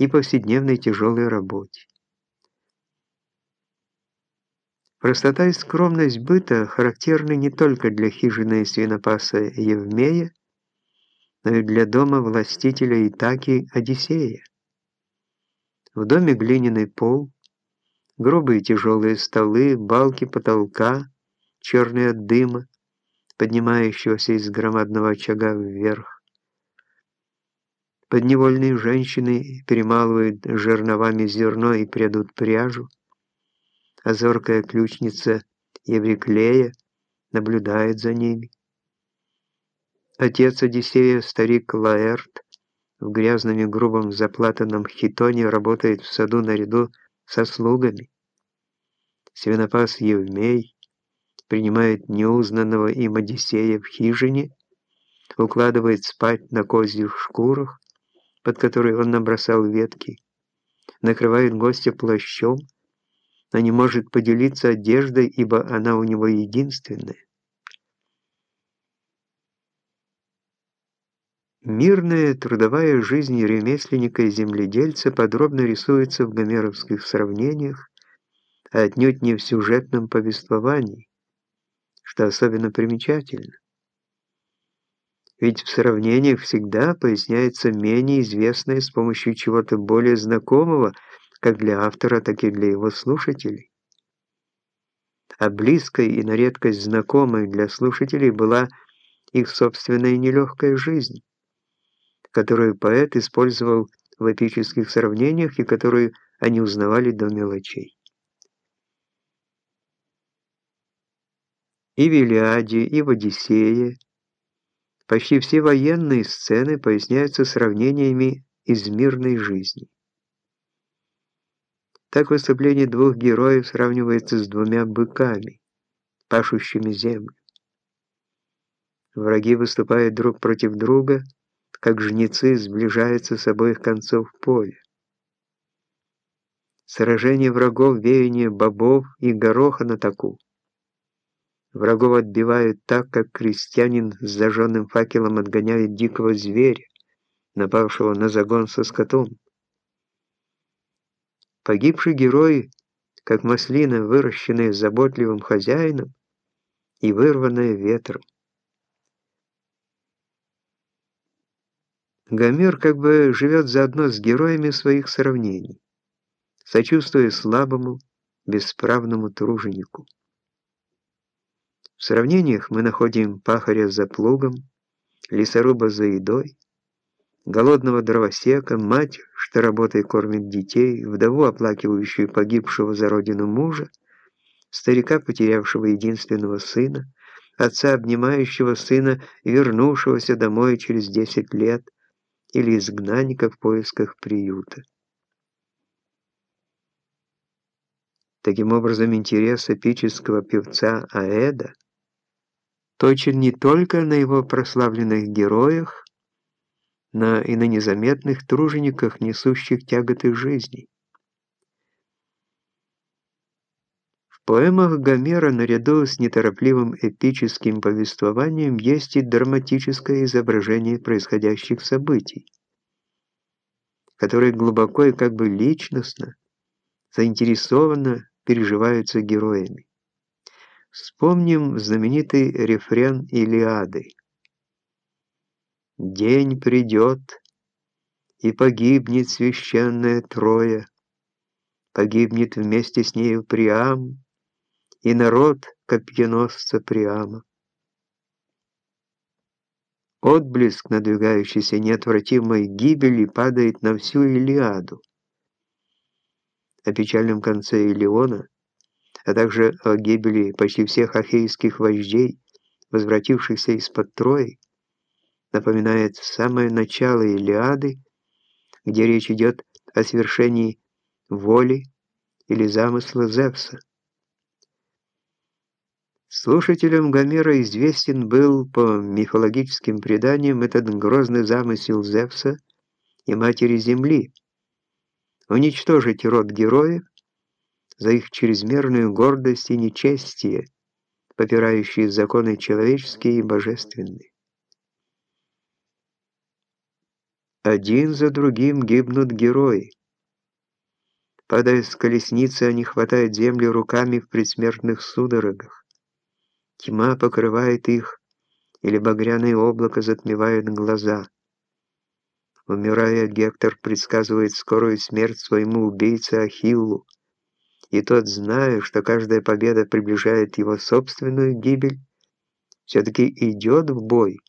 и повседневной тяжелой работе. Простота и скромность быта характерны не только для хижины свинопаса Евмея, но и для дома властителя Итаки Одиссея. В доме глиняный пол, грубые тяжелые столы, балки потолка, черные от дыма, поднимающегося из громадного очага вверх. Подневольные женщины перемалывают жерновами зерно и прядут пряжу, а зоркая ключница Евриклея наблюдает за ними. Отец Одиссея, старик Лаэрт, в грязном и грубом заплатанном хитоне работает в саду наряду со слугами. Свинопас Евмей принимает неузнанного им Одиссея в хижине, укладывает спать на козьих шкурах, под которые он набросал ветки, накрывает гостя плащом, но не может поделиться одеждой, ибо она у него единственная. Мирная трудовая жизнь ремесленника и земледельца подробно рисуется в гомеровских сравнениях, а отнюдь не в сюжетном повествовании, что особенно примечательно. Ведь в сравнениях всегда поясняется менее известное с помощью чего-то более знакомого, как для автора, так и для его слушателей. А близкой и на редкость знакомой для слушателей была их собственная нелегкая жизнь которую поэт использовал в эпических сравнениях и которую они узнавали до мелочей. И в Илиаде, и в Одиссее почти все военные сцены поясняются сравнениями из мирной жизни. Так выступление двух героев сравнивается с двумя быками, пашущими землю. Враги выступают друг против друга – как жнецы сближаются с обоих концов поля. Сражение врагов, веяние бобов и гороха на таку. Врагов отбивают так, как крестьянин с зажженным факелом отгоняет дикого зверя, напавшего на загон со скотом. Погибший герой, как маслина, выращенная заботливым хозяином и вырванная ветром. Гомер как бы живет заодно с героями своих сравнений, сочувствуя слабому, бесправному труженику. В сравнениях мы находим пахаря за плугом, лесоруба за едой, голодного дровосека, мать, что работой кормит детей, вдову, оплакивающую погибшего за родину мужа, старика, потерявшего единственного сына, отца, обнимающего сына, вернувшегося домой через десять лет – или изгнанника в поисках приюта. Таким образом, интерес эпического певца Аэда точен не только на его прославленных героях, но и на незаметных тружениках, несущих тяготы жизни. В поэмах Гомера наряду с неторопливым эпическим повествованием есть и драматическое изображение происходящих событий, которые глубоко и как бы личностно, заинтересованно переживаются героями. Вспомним знаменитый рефрен Илиады. «День придет, и погибнет священная Троя, погибнет вместе с нею Приам, и народ копьеносца Приама. Отблеск надвигающейся неотвратимой гибели падает на всю Илиаду. О печальном конце Илиона, а также о гибели почти всех ахейских вождей, возвратившихся из-под Трои, напоминает самое начало Илиады, где речь идет о свершении воли или замысла Зевса. Слушателям Гомера известен был по мифологическим преданиям этот грозный замысел Зевса и Матери Земли – уничтожить род героев за их чрезмерную гордость и нечестие, попирающие законы человеческие и божественные. Один за другим гибнут герои. Падая с колесницы, они хватают землю руками в предсмертных судорогах. Тьма покрывает их, или багряное облако затмевает глаза. Умирая, Гектор предсказывает скорую смерть своему убийце Ахиллу, и тот, зная, что каждая победа приближает его собственную гибель, все-таки идет в бой,